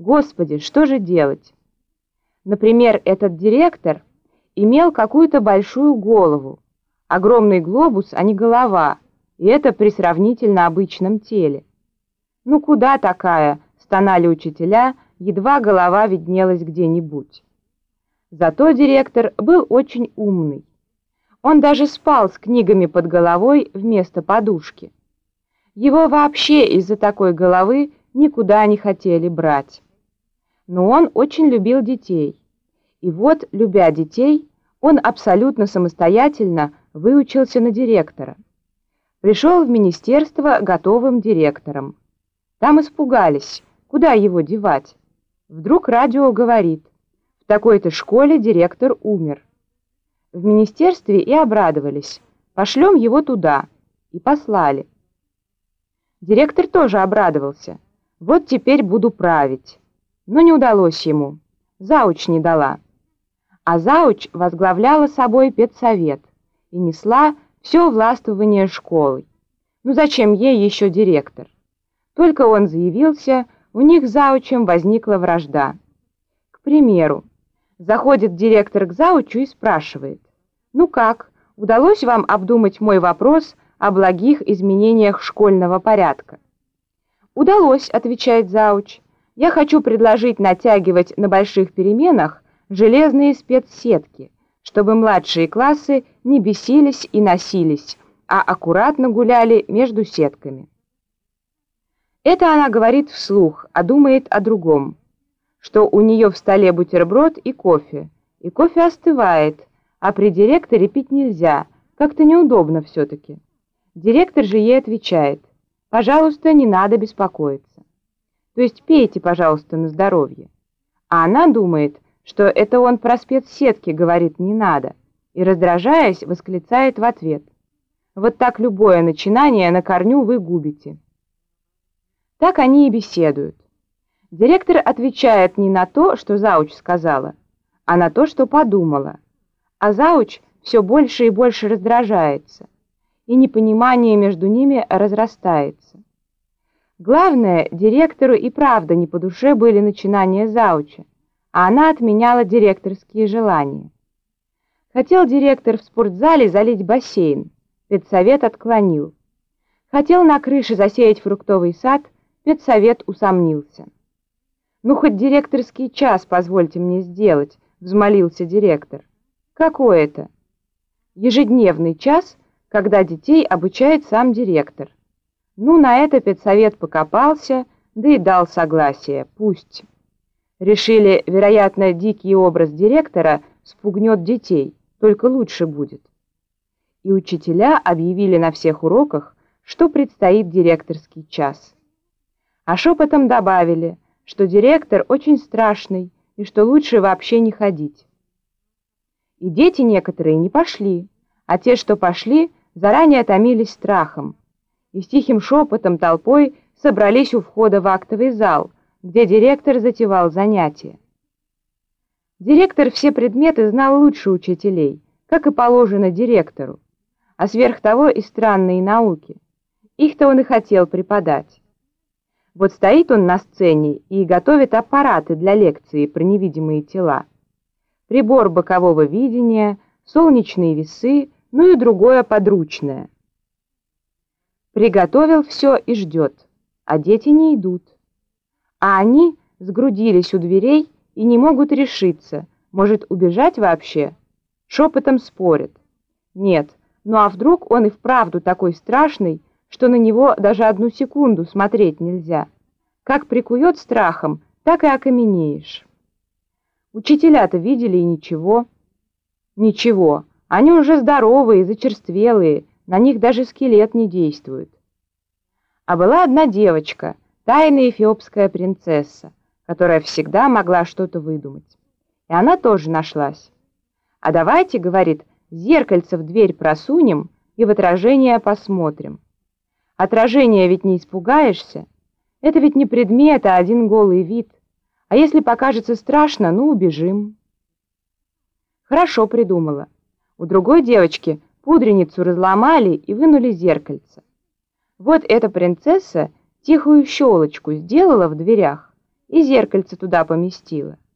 Господи, что же делать? Например, этот директор имел какую-то большую голову, огромный глобус, а не голова, и это при сравнительно обычном теле. «Ну куда такая?» — стонали учителя, едва голова виднелась где-нибудь. Зато директор был очень умный. Он даже спал с книгами под головой вместо подушки. Его вообще из-за такой головы никуда не хотели брать. Но он очень любил детей. И вот, любя детей, он абсолютно самостоятельно выучился на директора. Пришел в министерство готовым директором. Там испугались, куда его девать. Вдруг радио говорит, в такой-то школе директор умер. В министерстве и обрадовались, пошлем его туда, и послали. Директор тоже обрадовался, вот теперь буду править. Но не удалось ему, зауч не дала. А зауч возглавляла собой педсовет и несла все властвование школой. Ну зачем ей еще директор? Только он заявился, у них с заучем возникла вражда. К примеру, заходит директор к заучу и спрашивает, «Ну как, удалось вам обдумать мой вопрос о благих изменениях школьного порядка?» «Удалось», — отвечает зауч. «Я хочу предложить натягивать на больших переменах железные спецсетки, чтобы младшие классы не бесились и носились, а аккуратно гуляли между сетками». Это она говорит вслух, а думает о другом, что у нее в столе бутерброд и кофе, и кофе остывает, а при директоре пить нельзя, как-то неудобно все-таки. Директор же ей отвечает, пожалуйста, не надо беспокоиться. То есть пейте, пожалуйста, на здоровье. А она думает, что это он про спецсетки говорит «не надо», и, раздражаясь, восклицает в ответ. Вот так любое начинание на корню вы губите. Так они и беседуют. Директор отвечает не на то, что Зауч сказала, а на то, что подумала. А Зауч все больше и больше раздражается, и непонимание между ними разрастается. Главное, директору и правда не по душе были начинания Зауча, а она отменяла директорские желания. Хотел директор в спортзале залить бассейн, педсовет отклонил. Хотел на крыше засеять фруктовый сад – Педсовет усомнился. «Ну, хоть директорский час позвольте мне сделать», — взмолился директор. «Какой это?» «Ежедневный час, когда детей обучает сам директор». Ну, на это педсовет покопался, да и дал согласие, пусть. Решили, вероятно, дикий образ директора спугнет детей, только лучше будет. И учителя объявили на всех уроках, что предстоит директорский час а шепотом добавили, что директор очень страшный и что лучше вообще не ходить. И дети некоторые не пошли, а те, что пошли, заранее томились страхом, и с тихим шепотом толпой собрались у входа в актовый зал, где директор затевал занятия. Директор все предметы знал лучше учителей, как и положено директору, а сверх того и странные науки. Их-то он и хотел преподать. Вот стоит он на сцене и готовит аппараты для лекции про невидимые тела. Прибор бокового видения, солнечные весы, ну и другое подручное. Приготовил все и ждет, а дети не идут. А они сгрудились у дверей и не могут решиться, может убежать вообще? Шепотом спорят. Нет, ну а вдруг он и вправду такой страшный, что на него даже одну секунду смотреть нельзя. Как прикует страхом, так и окаменеешь. Учителя-то видели и ничего. Ничего, они уже здоровые, зачерствелые, на них даже скелет не действует. А была одна девочка, тайная эфиопская принцесса, которая всегда могла что-то выдумать. И она тоже нашлась. А давайте, говорит, зеркальце в дверь просунем и в отражение посмотрим. Отражения ведь не испугаешься. Это ведь не предмет, а один голый вид. А если покажется страшно, ну, убежим. Хорошо придумала. У другой девочки пудреницу разломали и вынули зеркальце. Вот эта принцесса тихую щелочку сделала в дверях и зеркальце туда поместила.